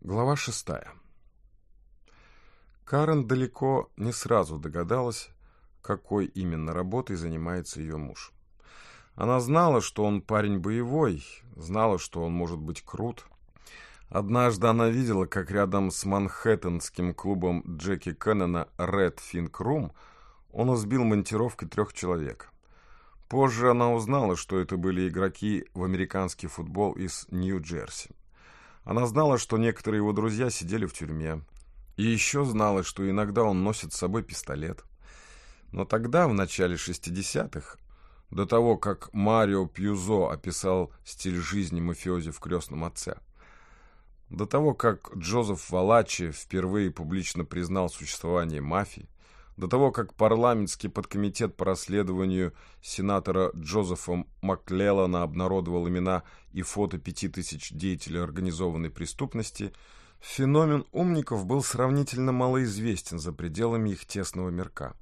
Глава шестая. Карен далеко не сразу догадалась, какой именно работой занимается ее муж. Она знала, что он парень боевой, знала, что он может быть крут. Однажды она видела, как рядом с манхэттенским клубом Джеки Кеннона Red Fink Room он избил монтировкой трех человек. Позже она узнала, что это были игроки в американский футбол из Нью-Джерси. Она знала, что некоторые его друзья сидели в тюрьме. И еще знала, что иногда он носит с собой пистолет. Но тогда, в начале 60-х, до того, как Марио Пьюзо описал стиль жизни мафиози в «Крестном отце», до того, как Джозеф Валачи впервые публично признал существование мафии, до того, как парламентский подкомитет по расследованию сенатора Джозефа Маклеллана обнародовал имена и фото пяти тысяч деятелей организованной преступности, феномен умников был сравнительно малоизвестен за пределами их тесного мирка.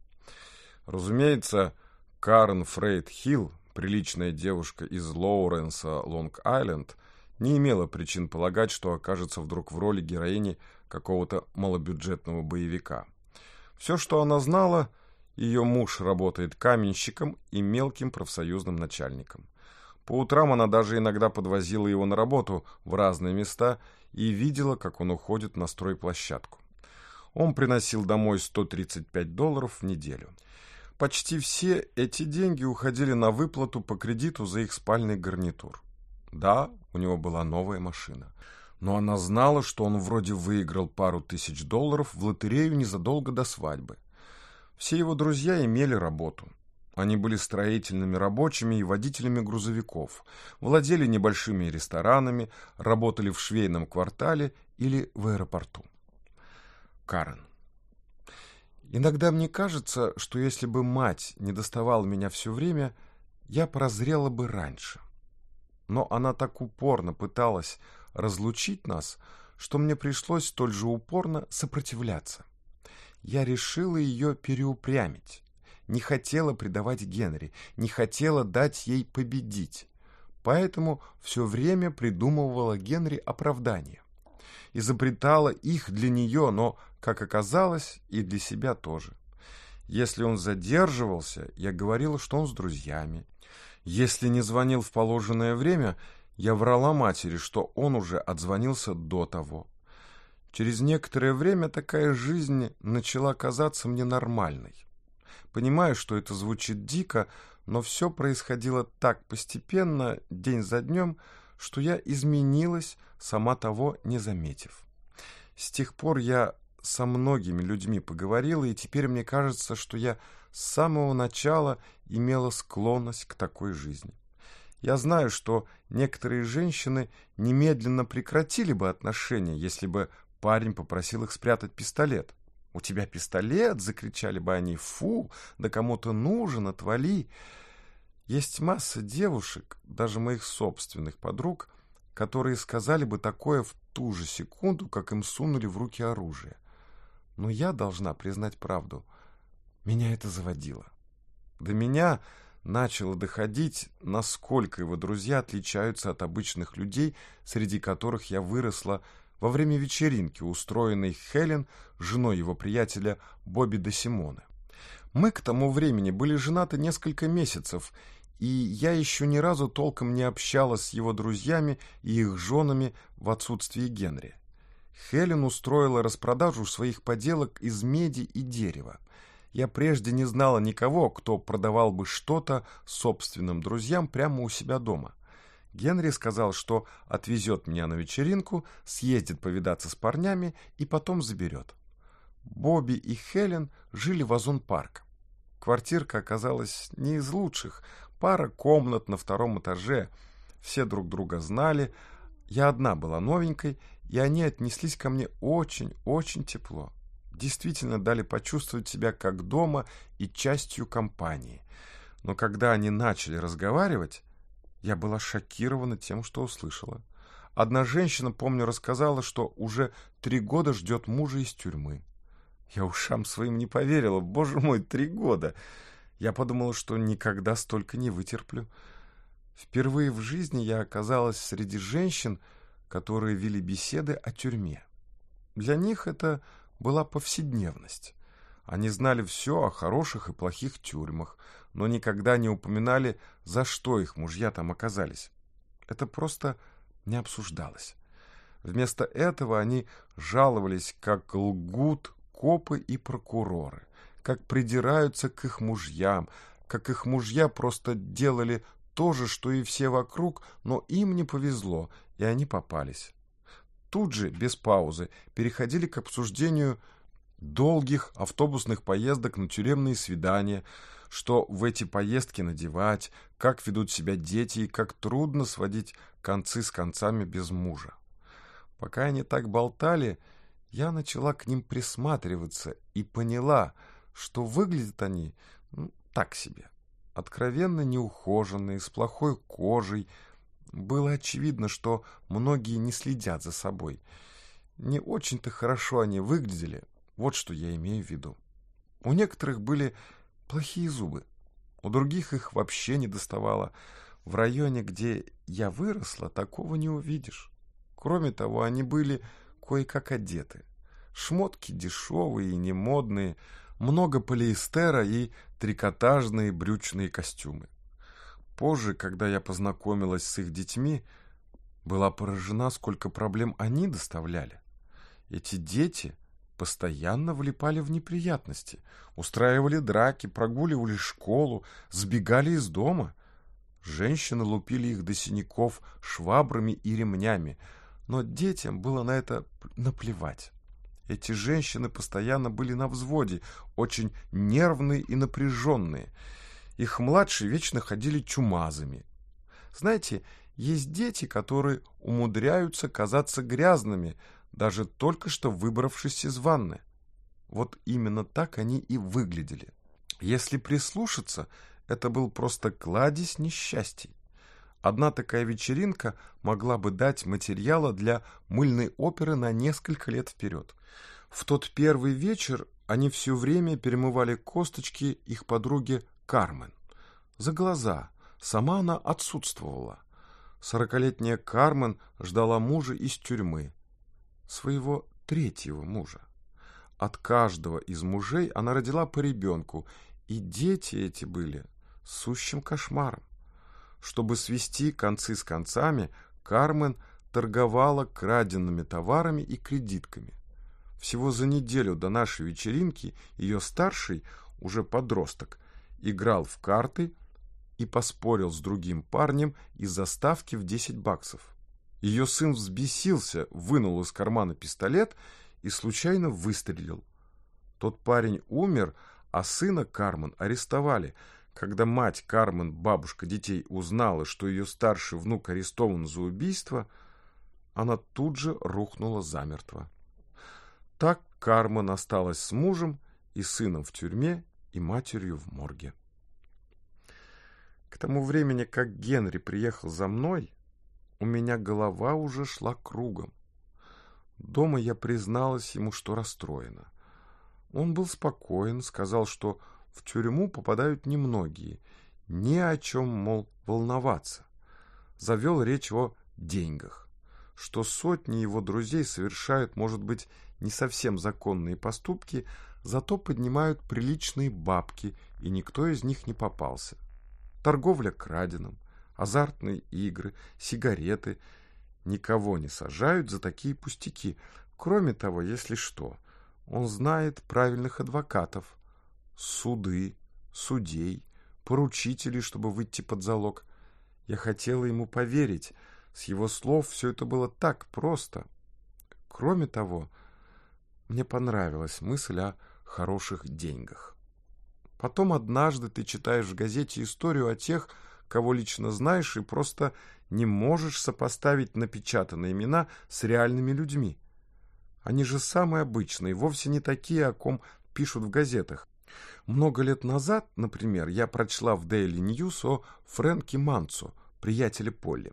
Разумеется, Карен Фрейд Хилл, приличная девушка из Лоуренса, Лонг-Айленд, не имела причин полагать, что окажется вдруг в роли героини какого-то малобюджетного боевика – все, что она знала, ее муж работает каменщиком и мелким профсоюзным начальником. По утрам она даже иногда подвозила его на работу в разные места и видела, как он уходит на стройплощадку. Он приносил домой 135 долларов в неделю. Почти все эти деньги уходили на выплату по кредиту за их спальный гарнитур. Да, у него была новая машина но она знала, что он вроде выиграл пару тысяч долларов в лотерею незадолго до свадьбы. Все его друзья имели работу. Они были строительными рабочими и водителями грузовиков, владели небольшими ресторанами, работали в швейном квартале или в аэропорту. Карен. Иногда мне кажется, что если бы мать не доставала меня все время, я прозрела бы раньше. Но она так упорно пыталась разлучить нас, что мне пришлось столь же упорно сопротивляться. Я решила ее переупрямить. Не хотела предавать Генри, не хотела дать ей победить. Поэтому все время придумывала Генри оправдания. Изобретала их для нее, но, как оказалось, и для себя тоже. Если он задерживался, я говорила, что он с друзьями. Если не звонил в положенное время, я врала матери, что он уже отзвонился до того. Через некоторое время такая жизнь начала казаться мне нормальной. Понимаю, что это звучит дико, но все происходило так постепенно, день за днем, что я изменилась, сама того не заметив. С тех пор я со многими людьми поговорила, и теперь мне кажется, что я с самого начала имела склонность к такой жизни. Я знаю, что некоторые женщины немедленно прекратили бы отношения, если бы парень попросил их спрятать пистолет. «У тебя пистолет?» — закричали бы они. «Фу! Да кому-то нужен, отвали!» Есть масса девушек, даже моих собственных подруг, которые сказали бы такое в ту же секунду, как им сунули в руки оружие. Но я должна признать правду. Меня это заводило. До меня начало доходить, насколько его друзья отличаются от обычных людей, среди которых я выросла во время вечеринки, устроенной Хелен, женой его приятеля Бобби де Симоне. Мы к тому времени были женаты несколько месяцев, и я еще ни разу толком не общалась с его друзьями и их женами в отсутствии Генри. Хелен устроила распродажу своих поделок из меди и дерева. Я прежде не знала никого, кто продавал бы что-то собственным друзьям прямо у себя дома. Генри сказал, что отвезет меня на вечеринку, съездит повидаться с парнями и потом заберет. Бобби и Хелен жили в Озон-парк. Квартирка оказалась не из лучших, пара комнат на втором этаже, все друг друга знали, я одна была новенькой, и они отнеслись ко мне очень-очень тепло действительно дали почувствовать себя как дома и частью компании. Но когда они начали разговаривать, я была шокирована тем, что услышала. Одна женщина, помню, рассказала, что уже три года ждет мужа из тюрьмы. Я ушам своим не поверила. Боже мой, три года! Я подумала, что никогда столько не вытерплю. Впервые в жизни я оказалась среди женщин, которые вели беседы о тюрьме. Для них это была повседневность. Они знали все о хороших и плохих тюрьмах, но никогда не упоминали, за что их мужья там оказались. Это просто не обсуждалось. Вместо этого они жаловались, как лгут копы и прокуроры, как придираются к их мужьям, как их мужья просто делали то же, что и все вокруг, но им не повезло, и они попались. Тут же, без паузы, переходили к обсуждению долгих автобусных поездок на тюремные свидания, что в эти поездки надевать, как ведут себя дети и как трудно сводить концы с концами без мужа. Пока они так болтали, я начала к ним присматриваться и поняла, что выглядят они ну, так себе. Откровенно неухоженные, с плохой кожей. Было очевидно, что многие не следят за собой. Не очень-то хорошо они выглядели, вот что я имею в виду. У некоторых были плохие зубы, у других их вообще не доставало. В районе, где я выросла, такого не увидишь. Кроме того, они были кое-как одеты. Шмотки дешевые и немодные, много полиэстера и трикотажные брючные костюмы. Позже, когда я познакомилась с их детьми, была поражена, сколько проблем они доставляли. Эти дети постоянно влипали в неприятности, устраивали драки, прогуливали школу, сбегали из дома. Женщины лупили их до синяков швабрами и ремнями, но детям было на это наплевать. Эти женщины постоянно были на взводе, очень нервные и напряженные. Их младшие вечно ходили чумазами. Знаете, есть дети, которые умудряются казаться грязными, даже только что выбравшись из ванны. Вот именно так они и выглядели. Если прислушаться, это был просто кладезь несчастий. Одна такая вечеринка могла бы дать материала для мыльной оперы на несколько лет вперед. В тот первый вечер они все время перемывали косточки их подруги Кармен. За глаза. Сама она отсутствовала. Сорокалетняя Кармен ждала мужа из тюрьмы. Своего третьего мужа. От каждого из мужей она родила по ребенку, и дети эти были сущим кошмаром. Чтобы свести концы с концами, Кармен торговала краденными товарами и кредитками. Всего за неделю до нашей вечеринки ее старший, уже подросток, играл в карты и поспорил с другим парнем из-за ставки в 10 баксов. Ее сын взбесился, вынул из кармана пистолет и случайно выстрелил. Тот парень умер, а сына Кармен арестовали – когда мать Кармен, бабушка детей, узнала, что ее старший внук арестован за убийство, она тут же рухнула замертво. Так Кармен осталась с мужем и сыном в тюрьме и матерью в морге. К тому времени, как Генри приехал за мной, у меня голова уже шла кругом. Дома я призналась ему, что расстроена. Он был спокоен, сказал, что в тюрьму попадают немногие. Ни о чем, мол, волноваться. Завел речь о деньгах. Что сотни его друзей совершают, может быть, не совсем законные поступки, зато поднимают приличные бабки, и никто из них не попался. Торговля краденым, азартные игры, сигареты. Никого не сажают за такие пустяки. Кроме того, если что, он знает правильных адвокатов, суды, судей, поручителей, чтобы выйти под залог. Я хотела ему поверить. С его слов все это было так просто. Кроме того, мне понравилась мысль о хороших деньгах. Потом однажды ты читаешь в газете историю о тех, кого лично знаешь, и просто не можешь сопоставить напечатанные имена с реальными людьми. Они же самые обычные, вовсе не такие, о ком пишут в газетах. Много лет назад, например, я прочла в Daily News о Фрэнке Манцо, приятеле Полли.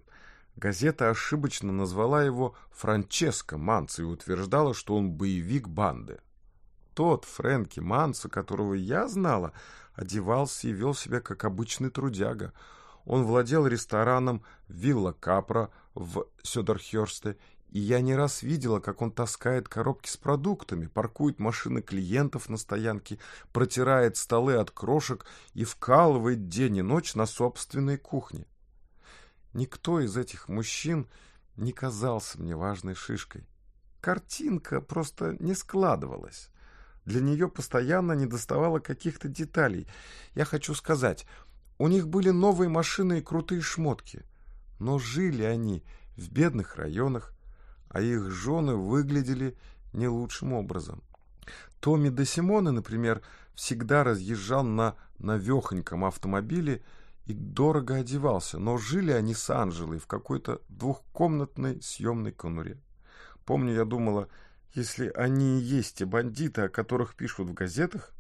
Газета ошибочно назвала его Франческо Манцо и утверждала, что он боевик банды. Тот Фрэнки Манцо, которого я знала, одевался и вел себя как обычный трудяга. Он владел рестораном «Вилла Капра» в Сёдерхёрсте и я не раз видела, как он таскает коробки с продуктами, паркует машины клиентов на стоянке, протирает столы от крошек и вкалывает день и ночь на собственной кухне. Никто из этих мужчин не казался мне важной шишкой. Картинка просто не складывалась. Для нее постоянно недоставало каких-то деталей. Я хочу сказать, у них были новые машины и крутые шмотки. Но жили они в бедных районах, а их жены выглядели не лучшим образом. Томми де Симоне, например, всегда разъезжал на навехоньком автомобиле и дорого одевался, но жили они с Анжелой в какой-то двухкомнатной съемной конуре. Помню, я думала, если они и есть те бандиты, о которых пишут в газетах,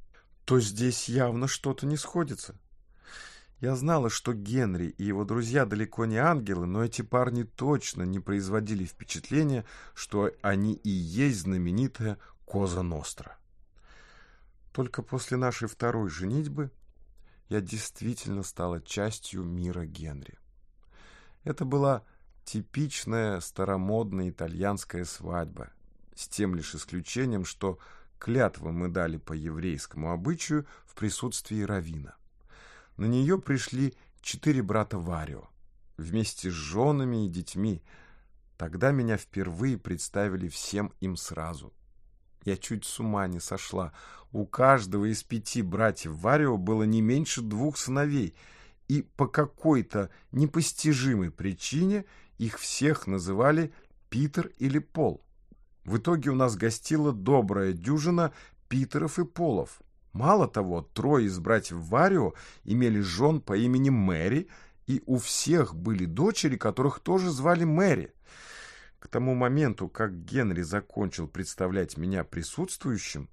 то здесь явно что-то не сходится. Я знала, что Генри и его друзья далеко не ангелы, но эти парни точно не производили впечатления, что они и есть знаменитая Коза Ностра. Только после нашей второй женитьбы я действительно стала частью мира Генри. Это была типичная старомодная итальянская свадьба, с тем лишь исключением, что клятвы мы дали по еврейскому обычаю в присутствии равина. На нее пришли четыре брата Варио, вместе с женами и детьми. Тогда меня впервые представили всем им сразу. Я чуть с ума не сошла. У каждого из пяти братьев Варио было не меньше двух сыновей, и по какой-то непостижимой причине их всех называли Питер или Пол. В итоге у нас гостила добрая дюжина Питеров и Полов. Мало того, трое из братьев Варио имели жен по имени Мэри, и у всех были дочери, которых тоже звали Мэри. К тому моменту, как Генри закончил представлять меня присутствующим,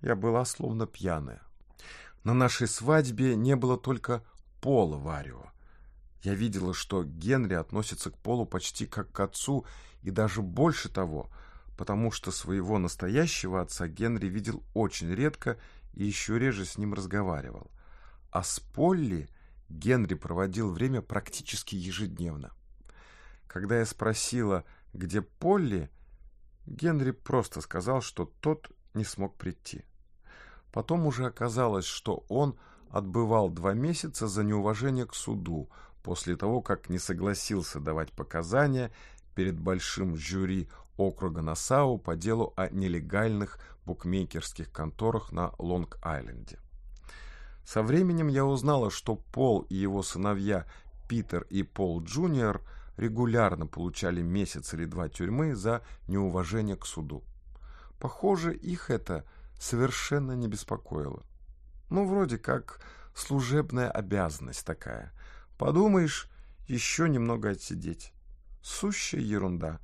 я была словно пьяная. На нашей свадьбе не было только Пола Варио. Я видела, что Генри относится к Полу почти как к отцу, и даже больше того, потому что своего настоящего отца Генри видел очень редко и еще реже с ним разговаривал. А с Полли Генри проводил время практически ежедневно. Когда я спросила, где Полли, Генри просто сказал, что тот не смог прийти. Потом уже оказалось, что он отбывал два месяца за неуважение к суду после того, как не согласился давать показания перед большим жюри округа Насау по делу о нелегальных букмекерских конторах на Лонг-Айленде. Со временем я узнала, что Пол и его сыновья Питер и Пол Джуниор регулярно получали месяц или два тюрьмы за неуважение к суду. Похоже, их это совершенно не беспокоило. Ну, вроде как служебная обязанность такая. Подумаешь, еще немного отсидеть. Сущая ерунда.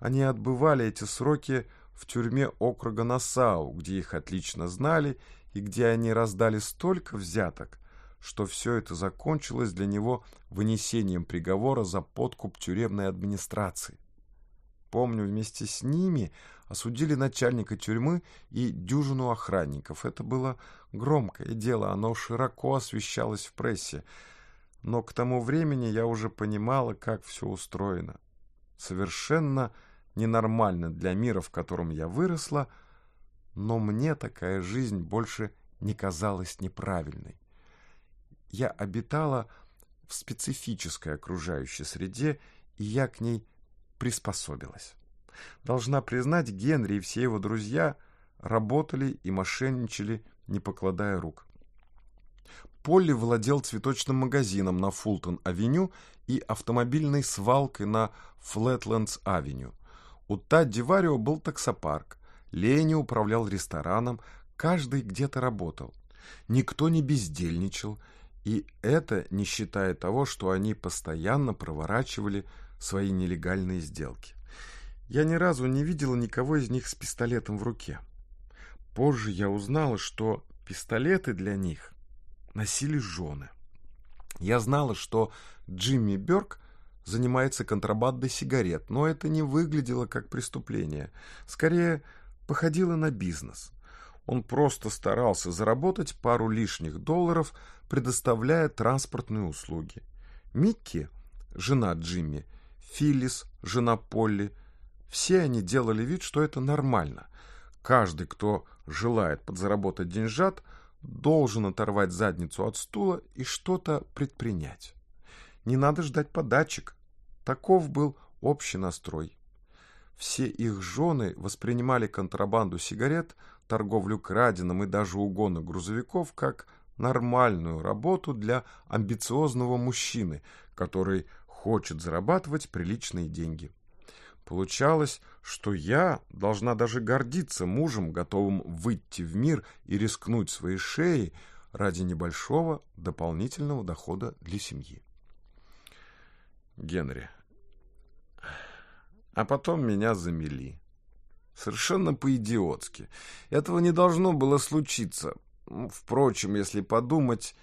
Они отбывали эти сроки в тюрьме округа Насау, где их отлично знали и где они раздали столько взяток, что все это закончилось для него вынесением приговора за подкуп тюремной администрации. Помню, вместе с ними осудили начальника тюрьмы и дюжину охранников. Это было громкое дело, оно широко освещалось в прессе. Но к тому времени я уже понимала, как все устроено. Совершенно ненормально для мира, в котором я выросла, но мне такая жизнь больше не казалась неправильной. Я обитала в специфической окружающей среде, и я к ней приспособилась. Должна признать, Генри и все его друзья работали и мошенничали, не покладая рук. Полли владел цветочным магазином на Фултон-авеню и автомобильной свалкой на Флетлендс-авеню. У Тадди Варио был таксопарк. Лени управлял рестораном, каждый где-то работал. Никто не бездельничал, и это не считая того, что они постоянно проворачивали свои нелегальные сделки. Я ни разу не видела никого из них с пистолетом в руке. Позже я узнала, что пистолеты для них носили жены. Я знала, что Джимми Бёрк занимается контрабандой сигарет, но это не выглядело как преступление. Скорее, походило на бизнес. Он просто старался заработать пару лишних долларов, предоставляя транспортные услуги. Микки, жена Джимми, Филлис, жена Полли, Все они делали вид, что это нормально. Каждый, кто желает подзаработать деньжат, должен оторвать задницу от стула и что-то предпринять. Не надо ждать подачек. Таков был общий настрой. Все их жены воспринимали контрабанду сигарет, торговлю краденым и даже угоны грузовиков как нормальную работу для амбициозного мужчины, который хочет зарабатывать приличные деньги. Получалось, что я должна даже гордиться мужем, готовым выйти в мир и рискнуть своей шеей ради небольшого дополнительного дохода для семьи. Генри. А потом меня замели. Совершенно по-идиотски. Этого не должно было случиться. Впрочем, если подумать,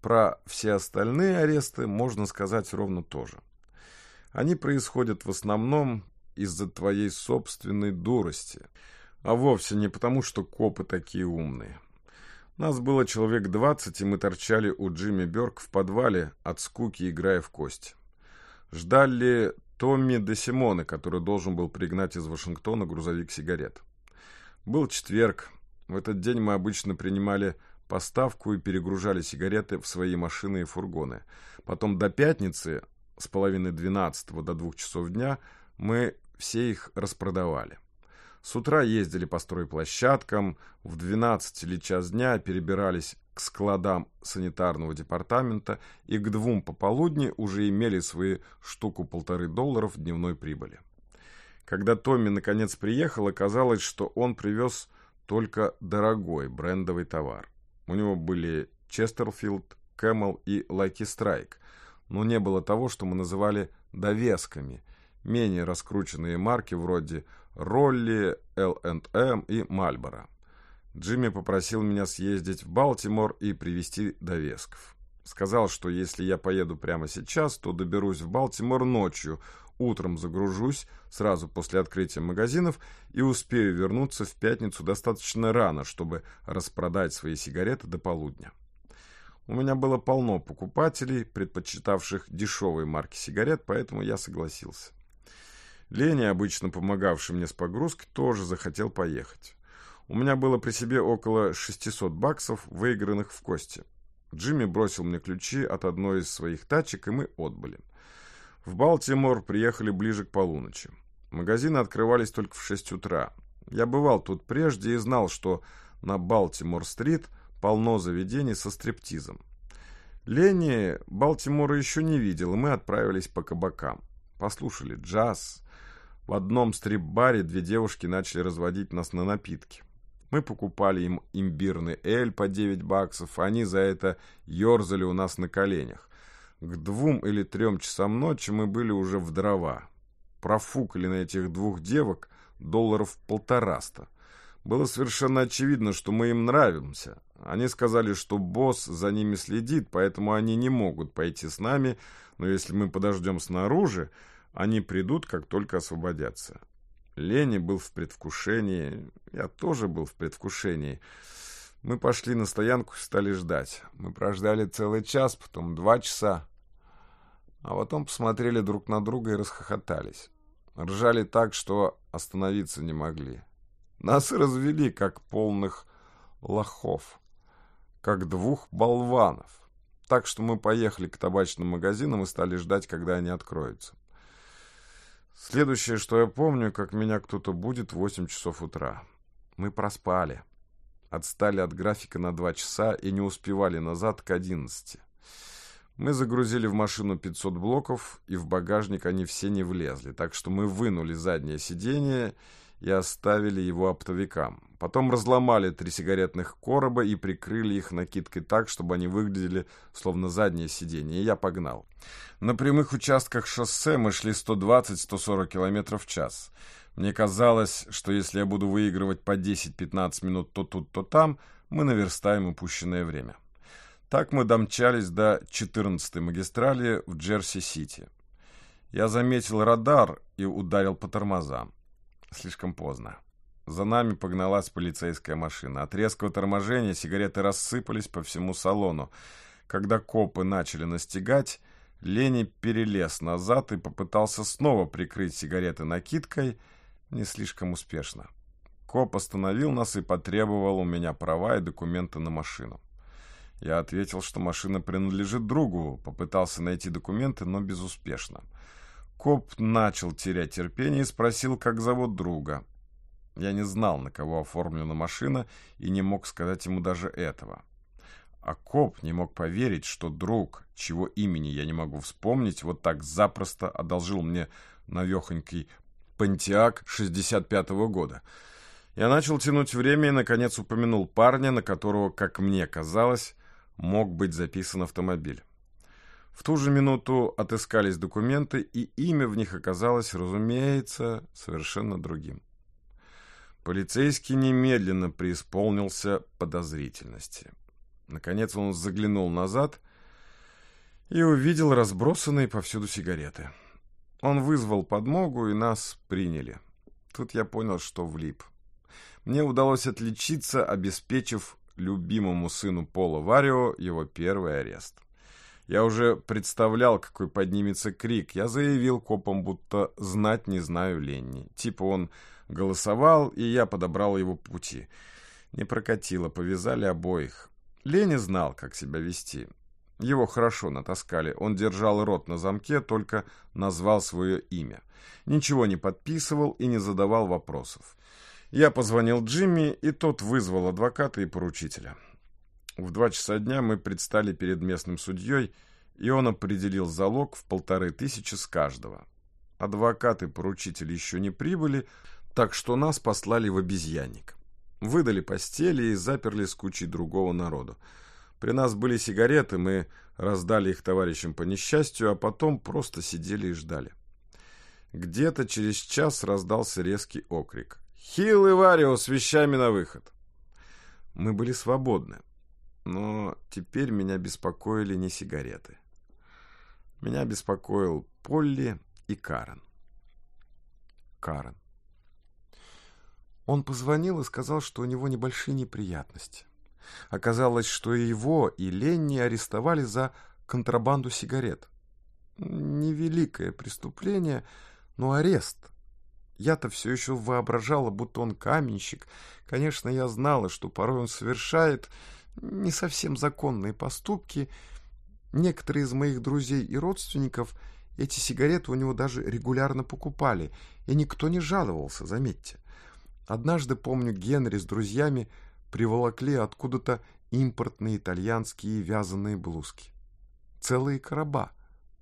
про все остальные аресты можно сказать ровно то же. Они происходят в основном из-за твоей собственной дурости, а вовсе не потому, что копы такие умные. Нас было человек двадцать, и мы торчали у Джимми Бёрк в подвале от скуки, играя в кость. Ждали Томми де Симоне, который должен был пригнать из Вашингтона грузовик сигарет. Был четверг. В этот день мы обычно принимали поставку и перегружали сигареты в свои машины и фургоны. Потом до пятницы, с половины двенадцатого до двух часов дня, мы все их распродавали. С утра ездили по стройплощадкам, в 12 или час дня перебирались к складам санитарного департамента и к двум пополудни уже имели свои штуку-полторы долларов дневной прибыли. Когда Томми наконец приехал, оказалось, что он привез только дорогой брендовый товар. У него были Честерфилд, Кэмел и Лаки Страйк, но не было того, что мы называли довесками, менее раскрученные марки вроде Ролли, L&M и Мальборо. Джимми попросил меня съездить в Балтимор и привезти довесков. Сказал, что если я поеду прямо сейчас, то доберусь в Балтимор ночью, утром загружусь сразу после открытия магазинов и успею вернуться в пятницу достаточно рано, чтобы распродать свои сигареты до полудня. У меня было полно покупателей, предпочитавших дешевые марки сигарет, поэтому я согласился. Леня, обычно помогавший мне с погрузкой, тоже захотел поехать. У меня было при себе около 600 баксов, выигранных в кости. Джимми бросил мне ключи от одной из своих тачек, и мы отбыли. В Балтимор приехали ближе к полуночи. Магазины открывались только в 6 утра. Я бывал тут прежде и знал, что на Балтимор-стрит полно заведений со стриптизом. Ленни Балтимора еще не видел, и мы отправились по кабакам. Послушали джаз, в одном стрип-баре две девушки начали разводить нас на напитки. Мы покупали им имбирный эль по 9 баксов, они за это ерзали у нас на коленях. К двум или трем часам ночи мы были уже в дрова. Профукали на этих двух девок долларов полтораста. Было совершенно очевидно, что мы им нравимся. Они сказали, что босс за ними следит, поэтому они не могут пойти с нами, но если мы подождем снаружи, они придут, как только освободятся. Лени был в предвкушении, я тоже был в предвкушении. Мы пошли на стоянку и стали ждать. Мы прождали целый час, потом два часа. А потом посмотрели друг на друга и расхохотались. Ржали так, что остановиться не могли. Нас развели, как полных лохов, как двух болванов. Так что мы поехали к табачным магазинам и стали ждать, когда они откроются. Следующее, что я помню, как меня кто-то будет в 8 часов утра. Мы проспали. Отстали от графика на 2 часа и не успевали назад к 11. Мы загрузили в машину 500 блоков, и в багажник они все не влезли, так что мы вынули заднее сиденье и оставили его оптовикам. Потом разломали три сигаретных короба и прикрыли их накидкой так, чтобы они выглядели словно заднее сиденье, и я погнал. На прямых участках шоссе мы шли 120-140 км в час. Мне казалось, что если я буду выигрывать по 10-15 минут то тут, то там, мы наверстаем упущенное время. Так мы домчались до 14-й магистрали в Джерси-Сити. Я заметил радар и ударил по тормозам. Слишком поздно. За нами погналась полицейская машина. От резкого торможения сигареты рассыпались по всему салону. Когда копы начали настигать, Лени перелез назад и попытался снова прикрыть сигареты накидкой. Не слишком успешно. Коп остановил нас и потребовал у меня права и документы на машину. Я ответил, что машина принадлежит другу, попытался найти документы, но безуспешно. Коп начал терять терпение и спросил, как зовут друга. Я не знал, на кого оформлена машина, и не мог сказать ему даже этого. А коп не мог поверить, что друг, чего имени я не могу вспомнить, вот так запросто одолжил мне навехонький Пантиак 65-го года. Я начал тянуть время и, наконец, упомянул парня, на которого, как мне казалось, мог быть записан автомобиль. В ту же минуту отыскались документы, и имя в них оказалось, разумеется, совершенно другим. Полицейский немедленно преисполнился подозрительности. Наконец он заглянул назад и увидел разбросанные повсюду сигареты. Он вызвал подмогу, и нас приняли. Тут я понял, что влип. Мне удалось отличиться, обеспечив любимому сыну Пола Варио его первый арест. Я уже представлял, какой поднимется крик. Я заявил копам, будто знать не знаю Ленни. Типа он голосовал, и я подобрал его пути. Не прокатило, повязали обоих. Ленни знал, как себя вести. Его хорошо натаскали. Он держал рот на замке, только назвал свое имя. Ничего не подписывал и не задавал вопросов. Я позвонил Джимми, и тот вызвал адвоката и поручителя. В два часа дня мы предстали перед местным судьей, и он определил залог в полторы тысячи с каждого. Адвокаты и поручитель еще не прибыли, так что нас послали в обезьянник. Выдали постели и заперли с кучей другого народу. При нас были сигареты, мы раздали их товарищам по несчастью, а потом просто сидели и ждали. Где-то через час раздался резкий окрик. «Хилл и Варио с вещами на выход!» Мы были свободны, но теперь меня беспокоили не сигареты. Меня беспокоил Полли и Карен. Карен. Он позвонил и сказал, что у него небольшие неприятности. Оказалось, что и его, и Ленни арестовали за контрабанду сигарет. Невеликое преступление, но арест. Я-то все еще воображала, будто он каменщик. Конечно, я знала, что порой он совершает не совсем законные поступки. Некоторые из моих друзей и родственников эти сигареты у него даже регулярно покупали, и никто не жаловался, заметьте. Однажды, помню, Генри с друзьями приволокли откуда-то импортные итальянские вязаные блузки. Целые короба.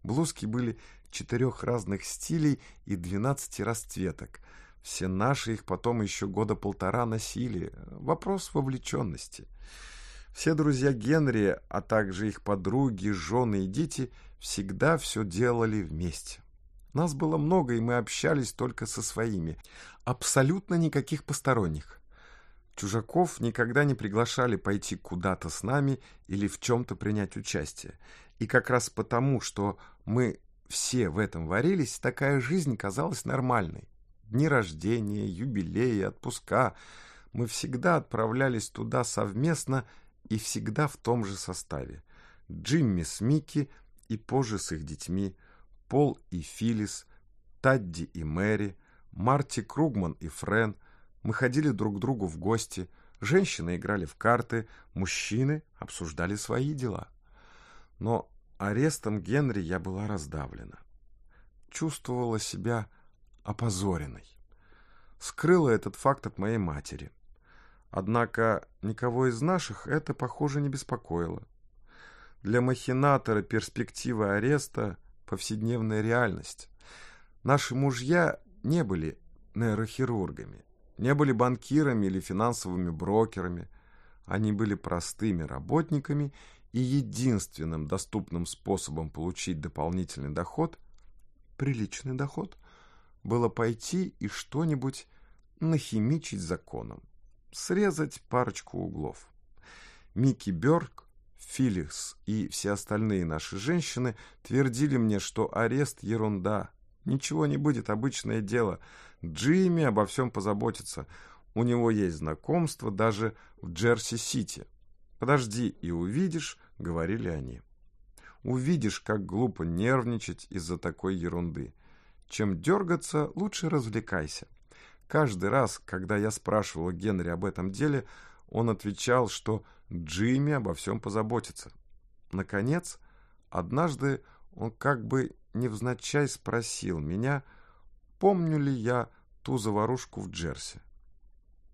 Блузки были четырех разных стилей и двенадцати расцветок. Все наши их потом еще года полтора носили. Вопрос вовлеченности. Все друзья Генри, а также их подруги, жены и дети всегда все делали вместе. Нас было много, и мы общались только со своими. Абсолютно никаких посторонних. Чужаков никогда не приглашали пойти куда-то с нами или в чем-то принять участие. И как раз потому, что мы все в этом варились, такая жизнь казалась нормальной. Дни рождения, юбилеи, отпуска. Мы всегда отправлялись туда совместно и всегда в том же составе. Джимми с Микки и позже с их детьми, Пол и Филис, Тадди и Мэри, Марти Кругман и Френ – мы ходили друг к другу в гости, женщины играли в карты, мужчины обсуждали свои дела. Но арестом Генри я была раздавлена. Чувствовала себя опозоренной. Скрыла этот факт от моей матери. Однако никого из наших это, похоже, не беспокоило. Для махинатора перспектива ареста – повседневная реальность. Наши мужья не были нейрохирургами не были банкирами или финансовыми брокерами. Они были простыми работниками, и единственным доступным способом получить дополнительный доход, приличный доход, было пойти и что-нибудь нахимичить законом, срезать парочку углов. Микки Бёрк, Филикс и все остальные наши женщины твердили мне, что арест – ерунда, ничего не будет, обычное дело – Джимми обо всем позаботится. У него есть знакомство даже в Джерси-Сити. Подожди и увидишь, говорили они. Увидишь, как глупо нервничать из-за такой ерунды. Чем дергаться, лучше развлекайся. Каждый раз, когда я спрашивал Генри об этом деле, он отвечал, что Джимми обо всем позаботится. Наконец, однажды он как бы невзначай спросил меня, помню ли я ту заварушку в Джерси.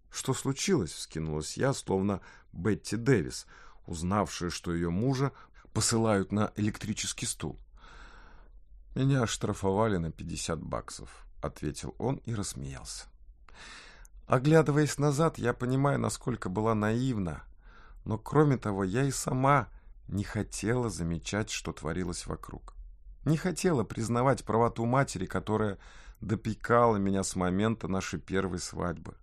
«Что случилось?» — вскинулась я, словно Бетти Дэвис, узнавшая, что ее мужа посылают на электрический стул. «Меня оштрафовали на пятьдесят баксов», — ответил он и рассмеялся. Оглядываясь назад, я понимаю, насколько была наивна, но кроме того, я и сама не хотела замечать, что творилось вокруг. Не хотела признавать правоту матери, которая допекала меня с момента нашей первой свадьбы.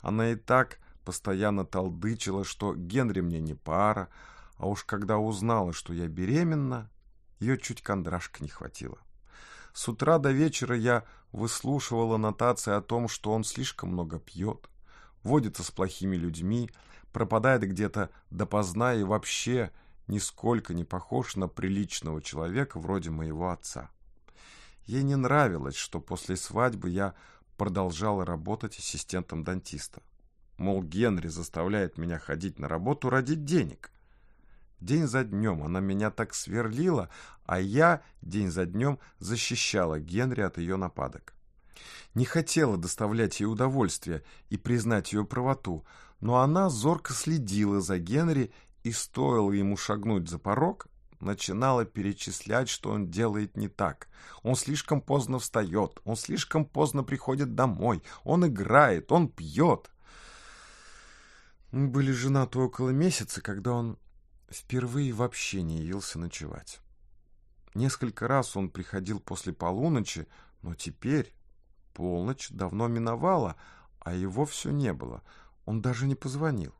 Она и так постоянно толдычила, что Генри мне не пара, а уж когда узнала, что я беременна, ее чуть кондрашка не хватило. С утра до вечера я выслушивала нотации о том, что он слишком много пьет, водится с плохими людьми, пропадает где-то допоздна и вообще нисколько не похож на приличного человека вроде моего отца. Ей не нравилось, что после свадьбы я продолжала работать ассистентом дантиста. Мол, Генри заставляет меня ходить на работу ради денег. День за днем она меня так сверлила, а я день за днем защищала Генри от ее нападок. Не хотела доставлять ей удовольствие и признать ее правоту, но она зорко следила за Генри и стоило ему шагнуть за порог, начинала перечислять, что он делает не так. Он слишком поздно встает, он слишком поздно приходит домой, он играет, он пьет. Мы были женаты около месяца, когда он впервые вообще не явился ночевать. Несколько раз он приходил после полуночи, но теперь полночь давно миновала, а его все не было. Он даже не позвонил.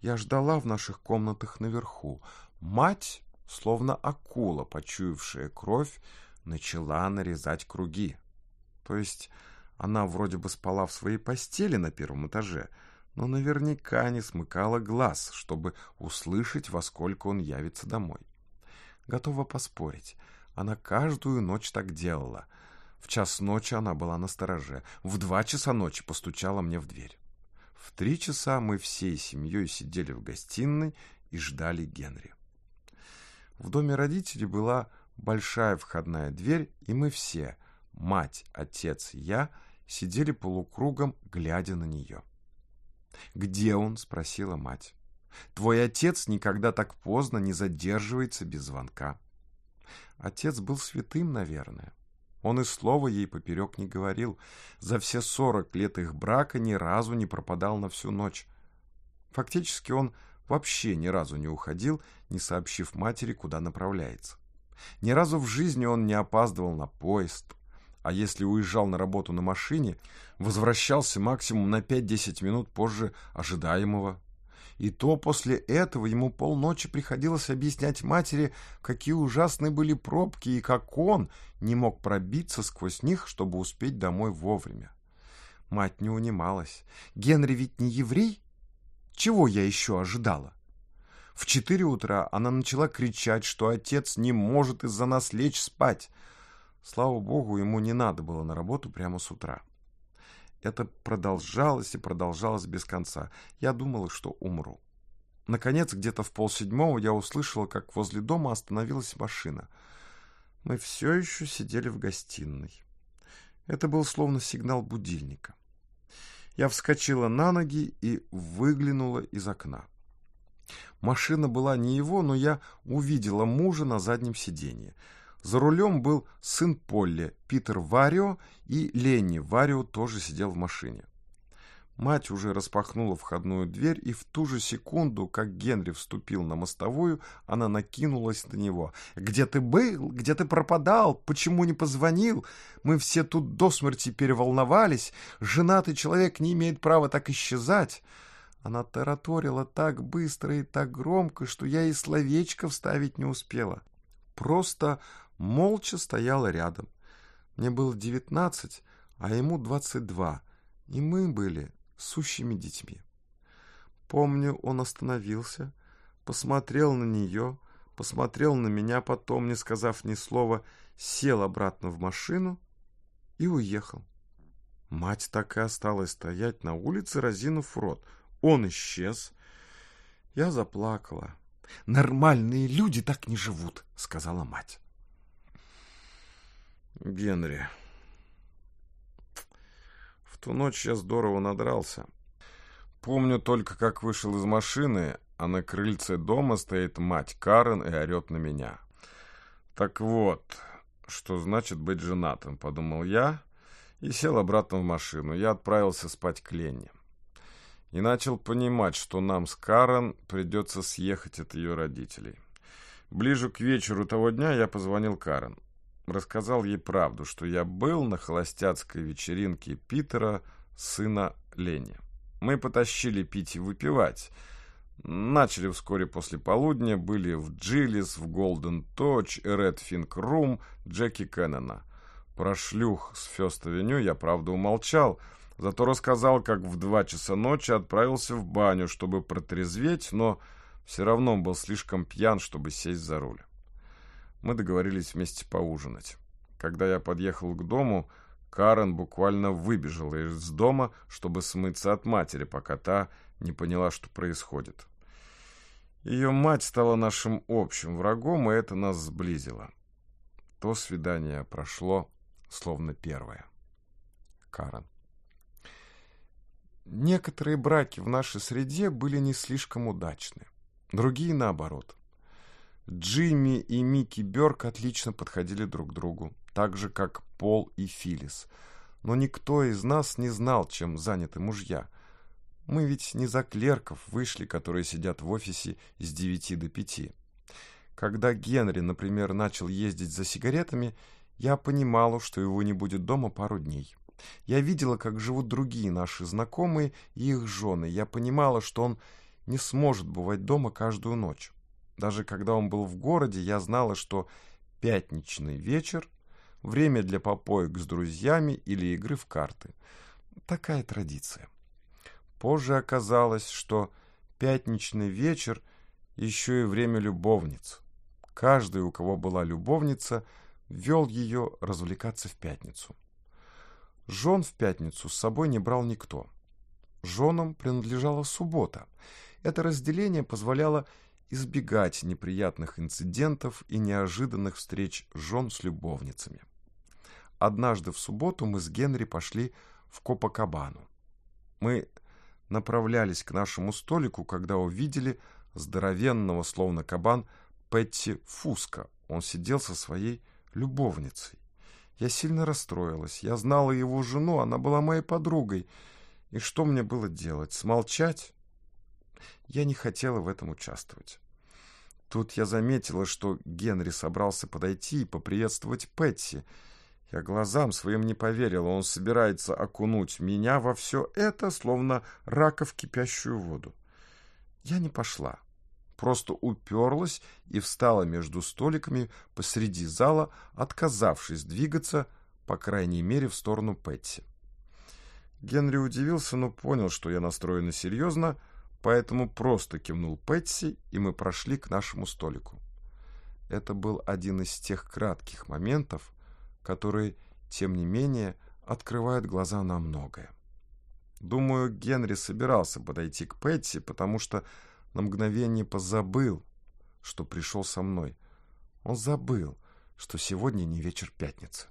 Я ждала в наших комнатах наверху. Мать, словно акула, почуявшая кровь, начала нарезать круги. То есть она вроде бы спала в своей постели на первом этаже, но наверняка не смыкала глаз, чтобы услышать, во сколько он явится домой. Готова поспорить, она каждую ночь так делала. В час ночи она была на стороже, в два часа ночи постучала мне в дверь. В три часа мы всей семьей сидели в гостиной и ждали Генри. В доме родителей была большая входная дверь, и мы все, мать, отец я, сидели полукругом, глядя на нее. «Где он?» — спросила мать. «Твой отец никогда так поздно не задерживается без звонка». Отец был святым, наверное. Он и слова ей поперек не говорил. За все сорок лет их брака ни разу не пропадал на всю ночь. Фактически он вообще ни разу не уходил, не сообщив матери, куда направляется. Ни разу в жизни он не опаздывал на поезд, а если уезжал на работу на машине, возвращался максимум на 5-10 минут позже ожидаемого. И то после этого ему полночи приходилось объяснять матери, какие ужасные были пробки и как он не мог пробиться сквозь них, чтобы успеть домой вовремя. Мать не унималась. «Генри ведь не еврей? Чего я еще ожидала?» В четыре утра она начала кричать, что отец не может из-за нас лечь спать. Слава богу, ему не надо было на работу прямо с утра. Это продолжалось и продолжалось без конца. Я думала, что умру. Наконец, где-то в полседьмого я услышала, как возле дома остановилась машина. Мы все еще сидели в гостиной. Это был словно сигнал будильника. Я вскочила на ноги и выглянула из окна. Машина была не его, но я увидела мужа на заднем сиденье. За рулем был сын Полли, Питер Варио, и Ленни Варио тоже сидел в машине. Мать уже распахнула входную дверь, и в ту же секунду, как Генри вступил на мостовую, она накинулась на него. «Где ты был? Где ты пропадал? Почему не позвонил? Мы все тут до смерти переволновались. Женатый человек не имеет права так исчезать». Она тараторила так быстро и так громко, что я и словечко вставить не успела. Просто молча стояла рядом. Мне было девятнадцать, а ему двадцать два, и мы были сущими детьми. Помню, он остановился, посмотрел на нее, посмотрел на меня, потом, не сказав ни слова, сел обратно в машину и уехал. Мать так и осталась стоять на улице, разинув рот. Он исчез. Я заплакала. «Нормальные люди так не живут», — сказала мать. Генри. В ту ночь я здорово надрался. Помню только, как вышел из машины, а на крыльце дома стоит мать Карен и орет на меня. Так вот, что значит быть женатым, подумал я и сел обратно в машину. Я отправился спать к Лене. И начал понимать, что нам с Карен придется съехать от ее родителей. Ближе к вечеру того дня я позвонил Карен. Рассказал ей правду, что я был на холостяцкой вечеринке Питера, сына Лени. Мы потащили пить и выпивать. Начали вскоре после полудня, были в Джилис, в Голден Точ, Ред Финк Рум, Джеки Кеннона. Про шлюх с Фест-авеню я, правда, умолчал, зато рассказал, как в два часа ночи отправился в баню, чтобы протрезветь, но все равно был слишком пьян, чтобы сесть за руль. Мы договорились вместе поужинать. Когда я подъехал к дому, Карен буквально выбежала из дома, чтобы смыться от матери, пока та не поняла, что происходит. Ее мать стала нашим общим врагом, и это нас сблизило. То свидание прошло, словно первое. Карен. Некоторые браки в нашей среде были не слишком удачны. Другие наоборот. Джимми и Микки Бёрк отлично подходили друг другу так же, как Пол и Филис. Но никто из нас не знал, чем заняты мужья. Мы ведь не за клерков вышли, которые сидят в офисе с девяти до пяти. Когда Генри, например, начал ездить за сигаретами, я понимала, что его не будет дома пару дней. Я видела, как живут другие наши знакомые и их жены. Я понимала, что он не сможет бывать дома каждую ночь. Даже когда он был в городе, я знала, что пятничный вечер время для попоек с друзьями или игры в карты. Такая традиция. Позже оказалось, что пятничный вечер еще и время любовниц. Каждый, у кого была любовница, вел ее развлекаться в пятницу. Жен в пятницу с собой не брал никто. Женам принадлежала суббота. Это разделение позволяло избегать неприятных инцидентов и неожиданных встреч жен с любовницами. Однажды в субботу мы с Генри пошли в Копакабану. Мы направлялись к нашему столику, когда увидели здоровенного, словно кабан, Петти Фуска. Он сидел со своей любовницей. Я сильно расстроилась. Я знала его жену, она была моей подругой. И что мне было делать? Смолчать? Я не хотела в этом участвовать. Тут я заметила, что Генри собрался подойти и поприветствовать Петти — я глазам своим не поверила. Он собирается окунуть меня во все это, словно рака в кипящую воду. Я не пошла. Просто уперлась и встала между столиками посреди зала, отказавшись двигаться, по крайней мере, в сторону Пэтти. Генри удивился, но понял, что я настроена серьезно, поэтому просто кивнул Пэтси, и мы прошли к нашему столику. Это был один из тех кратких моментов, которые, тем не менее, открывают глаза на многое. Думаю, Генри собирался подойти к Пэтти, потому что на мгновение позабыл, что пришел со мной. Он забыл, что сегодня не вечер пятницы.